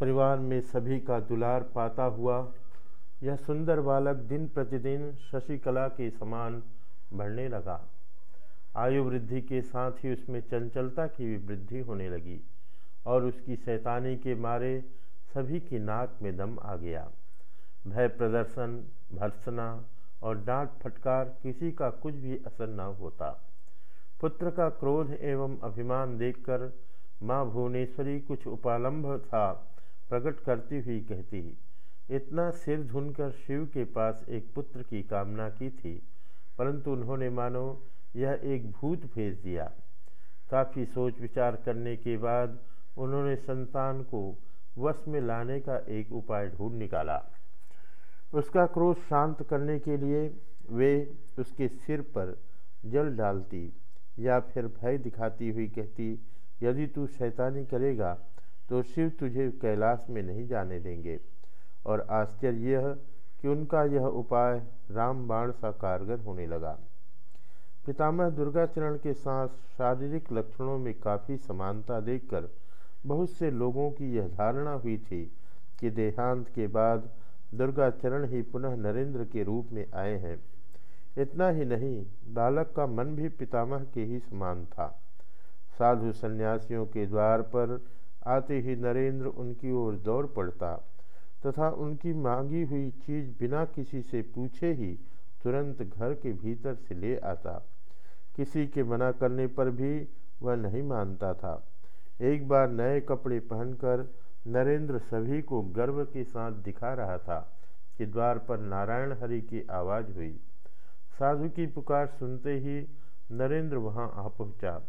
परिवार में सभी का दुलार पाता हुआ, यह सुंदर बालक दिन प्रतिदिन शशिकला के समान बढ़ने लगा। आयु वृद्धि के साथ ही उसमें चंचलता की भी वृद्धि होने लगी और उसकी शैतानी के मारे सभी की नाक में दम आ गया। भय प्रदर्शन, भर्सना और डांट फटकार किसी का कुछ भी असर न होता। पुत्र का क्रोध एवं अभिमान देखकर माँ भुवनेश्वरी कुछ उपालंभ था प्रकट करती हुई कहती, इतना सिर धुनकर शिव के पास एक पुत्र की कामना की थी, परंतु उन्होंने मानो यह एक भूत भेज दिया। काफ़ी सोच विचार करने के बाद उन्होंने संतान को वश में लाने का एक उपाय ढूंढ निकाला। उसका क्रोध शांत करने के लिए वे उसके सिर पर जल डालती या फिर भय दिखाती हुई कहती, यदि तू शैतानी करेगा तो शिव तुझे कैलाश में नहीं जाने देंगे। और आश्चर्य यह कि उनका यह उपाय राम बाण सा कारगर होने लगा। पितामह दुर्गाचरण के साथ शारीरिक लक्षणों में काफ़ी समानता देखकर बहुत से लोगों की यह धारणा हुई थी कि देहांत के बाद दुर्गाचरण ही पुनः नरेंद्र के रूप में आए हैं। इतना ही नहीं, बालक का मन भी पितामह के ही समान था। साधु सन्यासियों के द्वार पर आते ही नरेंद्र उनकी ओर दौड़ पड़ता तथा उनकी मांगी हुई चीज़ बिना किसी से पूछे ही तुरंत घर के भीतर से ले आता। किसी के मना करने पर भी वह नहीं मानता था। एक बार नए कपड़े पहनकर नरेंद्र सभी को गर्व के साथ दिखा रहा था कि द्वार पर नारायण हरि की आवाज़ हुई। साधु की पुकार सुनते ही नरेंद्र वहाँ आ पहुँचा।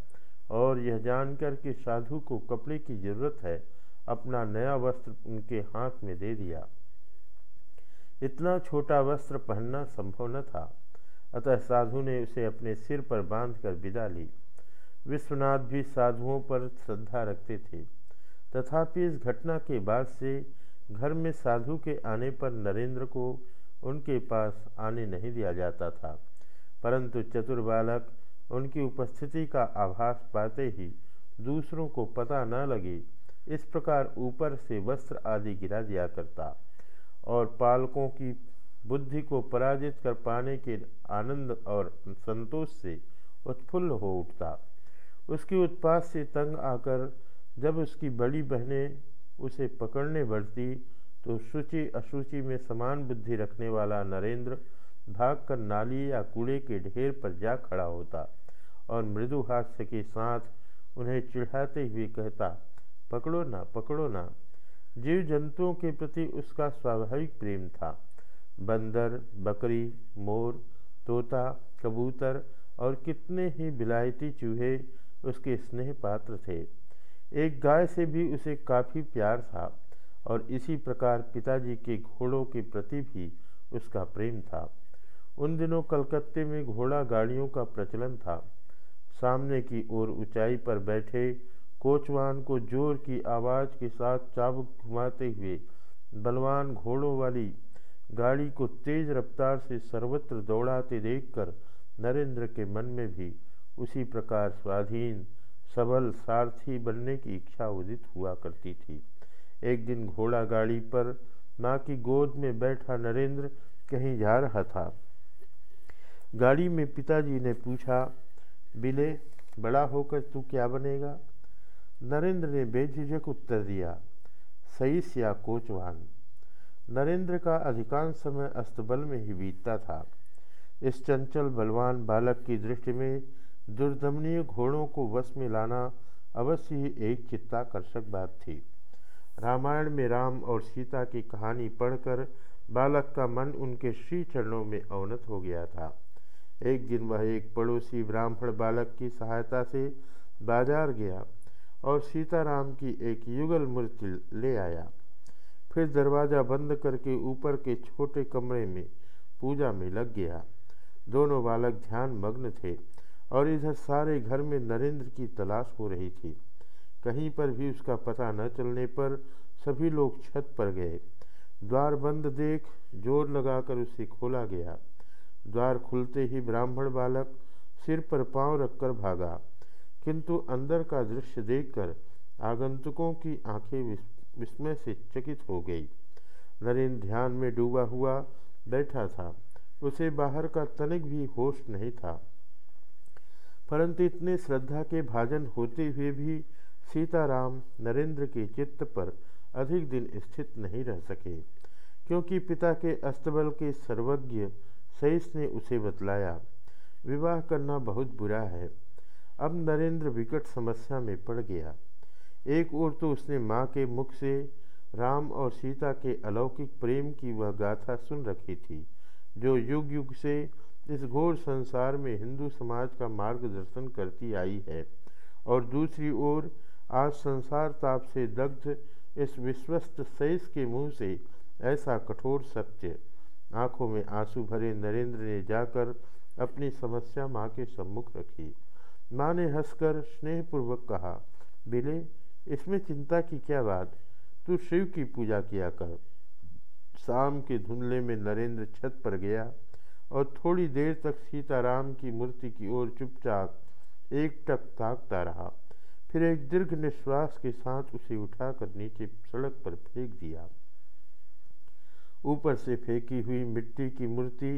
और यह जानकर कि साधु को कपड़े की ज़रूरत है, अपना नया वस्त्र उनके हाथ में दे दिया। इतना छोटा वस्त्र पहनना संभव न था। अतः साधु ने उसे अपने सिर पर बांधकर विदा ली। विश्वनाथ भी साधुओं पर श्रद्धा रखते थे। तथापि इस घटना के बाद से घर में साधु के आने पर नरेंद्र को उनके पास आने नहीं दिया जाता था। परंतु चतुर बालक उनकी उपस्थिति का आभास पाते ही दूसरों को पता न लगे, इस प्रकार ऊपर से वस्त्र आदि गिरा दिया करता और पालकों की बुद्धि को पराजित कर पाने के आनंद और संतोष से उत्फुल्ल हो उठता। उसकी उत्पात से तंग आकर जब उसकी बड़ी बहनें उसे पकड़ने बढ़ती तो शुचि अशुचि में समान बुद्धि रखने वाला नरेंद्र भागकर नाली या कूड़े के ढेर पर जा खड़ा होता। और मृदु हास्य के साथ उन्हें चिढ़ाते हुए कहता, पकड़ो ना पकड़ो ना। जीव जंतुओं के प्रति उसका स्वाभाविक प्रेम था। बंदर, बकरी, मोर, तोता, कबूतर और कितने ही बिलायती चूहे उसके स्नेह पात्र थे। एक गाय से भी उसे काफ़ी प्यार था और इसी प्रकार पिताजी के घोड़ों के प्रति भी उसका प्रेम था। उन दिनों कलकत्ते में घोड़ा गाड़ियों का प्रचलन था। सामने की ओर ऊंचाई पर बैठे कोचवान को ज़ोर की आवाज़ के साथ चाबुक घुमाते हुए बलवान घोड़ों वाली गाड़ी को तेज रफ्तार से सर्वत्र दौड़ाते देखकर नरेंद्र के मन में भी उसी प्रकार स्वाधीन, सबल, सारथी बनने की इच्छा उदित हुआ करती थी। एक दिन घोड़ा गाड़ी पर माँ की गोद में बैठा नरेंद्र कहीं जा रहा था। गाड़ी में पिताजी ने पूछा बिले बड़ा होकर तू क्या बनेगा? नरेंद्र ने बेझिझक उत्तर दिया सईस या कोचवान। नरेंद्र का अधिकांश समय अस्तबल में ही बीतता था। इस चंचल, बलवान बालक की दृष्टि में दुर्दमनीय घोड़ों को वश में लाना अवश्य ही एक चित्ताकर्षक बात थी। रामायण में राम और सीता की कहानी पढ़कर बालक का मन उनके श्री चरणों में अवनत हो गया था। एक दिन वह एक पड़ोसी ब्राह्मण बालक की सहायता से बाज़ार गया और सीताराम की एक युगल मूर्ति ले आया। फिर दरवाज़ा बंद करके ऊपर के छोटे कमरे में पूजा में लग गया। दोनों बालक ध्यान मग्न थे और इधर सारे घर में नरेंद्र की तलाश हो रही थी। कहीं पर भी उसका पता न चलने पर सभी लोग छत पर गए। द्वार बंद देख ज़ोर लगाकर उसे खोला गया। द्वार खुलते ही ब्राह्मण बालक सिर पर पाँव रखकर भागा। किंतु अंदर का दृश्य देखकर आगंतुकों की आँखें विस्मय से चकित हो गई। नरेंद्र ध्यान में डूबा हुआ, बैठा था। उसे बाहर का तनिक भी होश नहीं था। परंतु इतने श्रद्धा के भाजन होते हुए भी सीताराम नरेंद्र के चित्त पर अधिक दिन स्थित नहीं रह सके, क्योंकि पिता के अस्तबल के सर्वज्ञ सहिस ने उसे बतलाया, विवाह करना बहुत बुरा है। अब नरेंद्र विकट समस्या में पड़ गया। एक ओर तो उसने माँ के मुख से राम और सीता के अलौकिक प्रेम की वह गाथा सुन रखी थी, जो युग युग से इस घोर संसार में हिंदू समाज का मार्गदर्शन करती आई है। और दूसरी ओर, आज संसार ताप से दग्ध इस विश्वस्त सैस के मुँह से ऐसा कठोर सत्य आँखों में आँसू भरे नरेंद्र ने जाकर अपनी समस्या माँ के सम्मुख रखी। माँ ने हंसकर स्नेहपूर्वक कहा, बिले, इसमें चिंता की क्या बात? तू शिव की पूजा किया कर। शाम के धुंधले में नरेंद्र छत पर गया और थोड़ी देर तक सीताराम की मूर्ति की ओर चुपचाप एक टक ताकता रहा। फिर एक दीर्घ निश्वास के साथ उसे उठाकर नीचे सड़क पर फेंक दिया। ऊपर से फेंकी हुई मिट्टी की मूर्ति,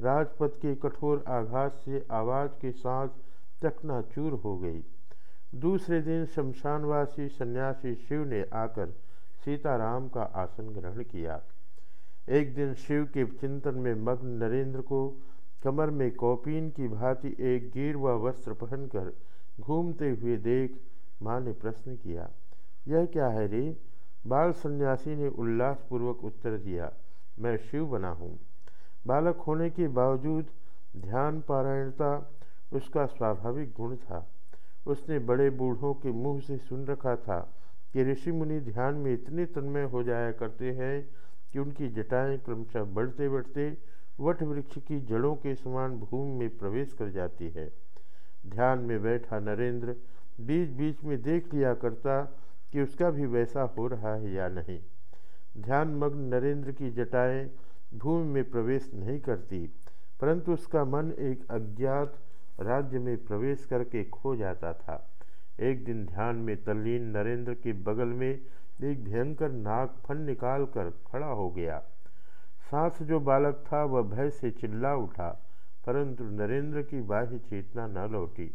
राजपथ के कठोर आघात से आवाज़ के साथ चकनाचूर हो गई। दूसरे दिन शमशानवासी सन्यासी शिव ने आकर सीताराम का आसन ग्रहण किया। एक दिन शिव के चिंतन में मग्न नरेंद्र को कमर में कौपीन की भांति एक गिर व वस्त्र पहनकर घूमते हुए देख माँ ने प्रश्न किया, यह क्या है रे? बाल सन्यासी ने उल्लासपूर्वक उत्तर दिया मैं शिव बना हूँ। बालक होने के बावजूद ध्यान पारायणता उसका स्वाभाविक गुण था। उसने बड़े बूढ़ों के मुँह से सुन रखा था कि ऋषि मुनि ध्यान में इतने तन्मय हो जाया करते हैं कि उनकी जटाएँ क्रमशः बढ़ते बढ़ते वट वृक्ष की जड़ों के समान भूमि में प्रवेश कर जाती है। ध्यान में बैठा नरेंद्र बीच बीच में देख लिया करता कि उसका भी वैसा हो रहा है या नहीं। ध्यान मग्न नरेंद्र की जटाएँ भूमि में प्रवेश नहीं करती, परंतु उसका मन एक अज्ञात राज्य में प्रवेश करके खो जाता था। एक दिन ध्यान में तल्लीन नरेंद्र के बगल में एक भयंकर नाग फन निकाल कर खड़ा हो गया। साथ जो बालक था, वह भय से चिल्ला उठा, परंतु नरेंद्र की बाह्य चेतना न लौटी।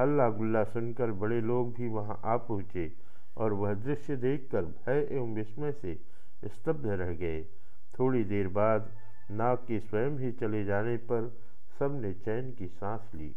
हल्ला गुल्ला सुनकर बड़े लोग भी वहाँ आ पहुँचे और वह दृश्य देखकर भय एवं विस्मय से स्तब्ध रह गए। थोड़ी देर बाद नाग के स्वयं ही चले जाने पर सबने चैन की सांस ली।